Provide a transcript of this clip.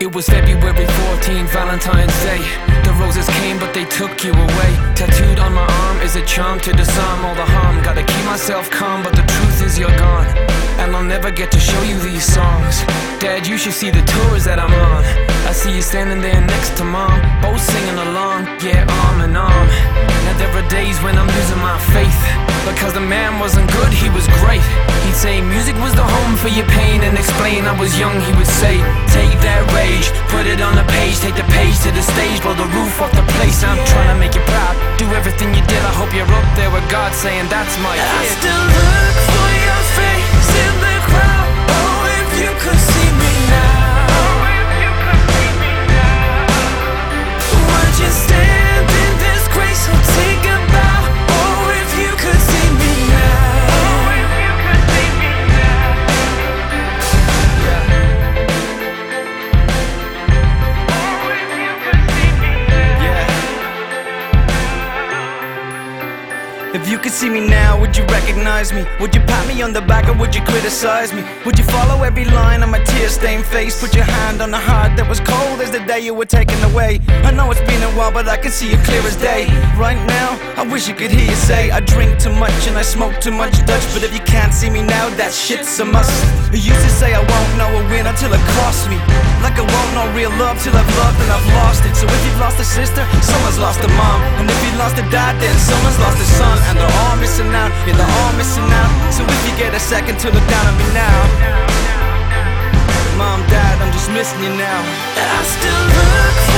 It was February 14, Valentine's Day. The roses came, but they took you away. Tattooed on my arm is a charm to disarm all the harm. Gotta keep myself calm, but the truth is you're gone. And I'll never get to show you these songs. Dad, you should see the tours that I'm on. I see you standing there next to mom, both singing along, yeah, arm in arm. Now there are days when I'm losing my faith. Because the man wasn't good, he was great. He'd say music was the home for your pain and explain I was young, he would say, Take that rage, put it on the page, take the page to the stage, blow the roof off the place. I'm trying to make you proud. Do everything you did, I hope you're up there with God saying that's my kid. I still look If you could see me now, would you recognize me? Would you pat me on the back or would you criticize me? Would you follow every line on my tear stained face? Put your hand on the heart that was cold as the day you were taken away. I know it's been a while, but I can see it clear as day. Right now, I wish you could hear you say, I drink too much and I smoke too much Dutch. But if you can't see me now, that shit's a must. You used to say I won't know a win until it costs me. Like I won't know real love till I've loved and I've lost it. So if you've lost a sister, someone's lost a mom. And if you lost a dad, then someone's lost a son. And they're all missing out, yeah, they're all missing out. So if you get a second to look down on me now. Mom, dad, I'm just missing you now. I still look